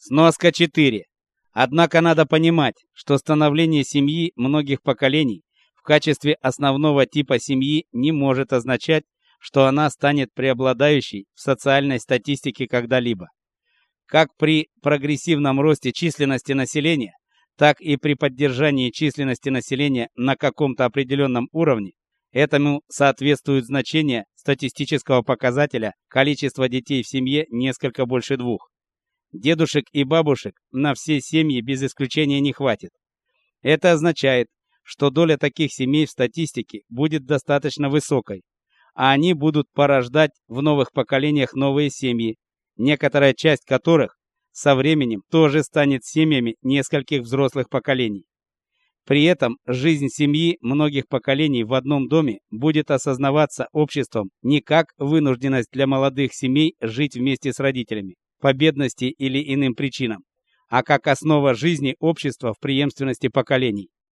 Сноска 4. Однако надо понимать, что становление семьи многих поколений в качестве основного типа семьи не может означать, что она станет преобладающей в социальной статистике когда-либо. Как при прогрессивном росте численности населения, так и при поддержании численности населения на каком-то определенном уровне, этому соответствует значение статистического показателя количества детей в семье несколько больше двух. Дедушек и бабушек на все семьи без исключения не хватит. Это означает, что доля таких семей в статистике будет достаточно высокой, а они будут порождать в новых поколениях новые семьи, некоторая часть которых со временем тоже станет семьями нескольких взрослых поколений. При этом жизнь семьи многих поколений в одном доме будет осознаваться обществом не как вынужденность для молодых семей жить вместе с родителями, по бедности или иным причинам, а как основа жизни общества в преемственности поколений.